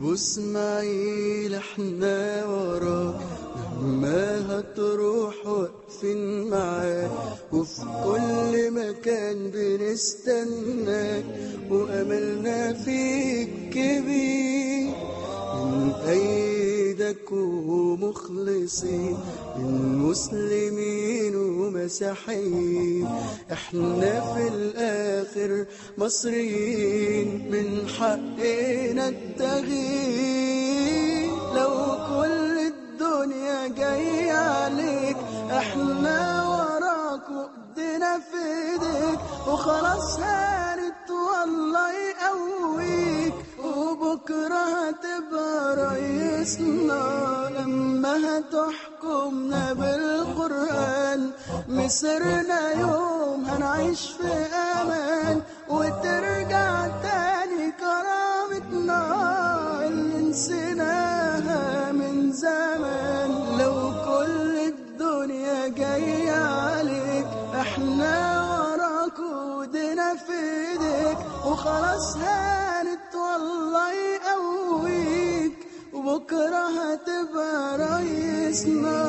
ابو اسماعيل إحنا وراك مهما هتروح واقفين معاك وفي كل مكان بنستناك وأملنا فيك كبير. من أيدك ومخلصين من مسلمين ومسيحيين. إحنا في الآخر مصريين. حقنا التغيير لو كل الدنيا جاية عليك إحنا وراك وايدينا في إيديك. وخلاص هانت والله يقويك. وبكرة هتبقى رئيسنا. لما هتحكمنا بالقرآن مصرنا يوم هنعيش في أمان. وخلاص هانت والله يقويك وبكرة هتبقى رئيسنا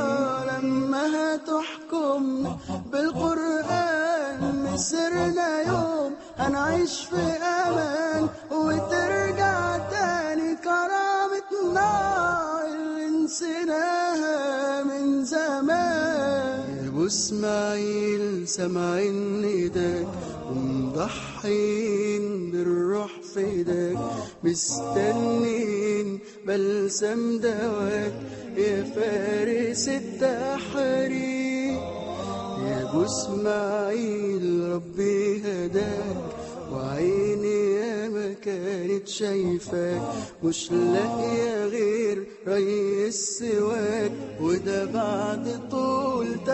لما هتحكمنا. بالقرآن مسرنا يوم هنعيش في أمان وترجع تاني كرامتنا اللي نسيناها. إسماعيل سامعين إيدك ومضحين بالروح في إيدك مستنين بلسم دواك. يا فارس التحرير يا أبو إسماعيل ربي هداك. وعيني يا ما كانت شايفاك. مش لاقية غير ريس سواك. وده بعد طول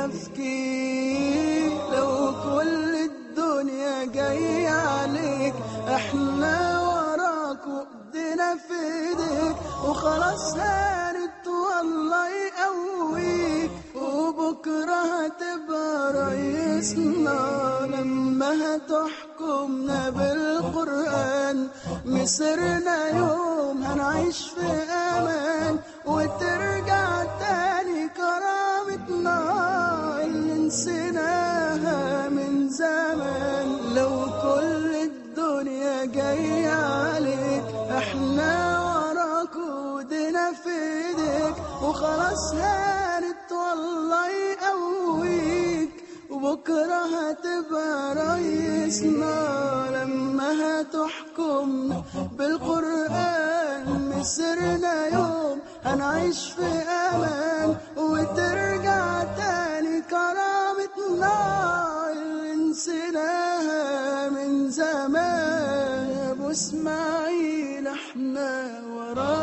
تفكير لو كل الدنيا جاية عليك إحنا وراك وايدينا في إيديك وخلاص هانت والله يقويك وبكرة هتبقى رئيسنا لما هتحكمنا بالقرآن مصرنا يوم هنعيش في أمان. وخلاص هانت والله يقويك وبكرة هتبقى رئيسنا. لما هتحكمنا بالقرآن مسرنا يوم هنعيش في أمان وترجع تاني كرامتنا اللي نسيناها من زمان. يا أبو إسماعيل إحنا وراك.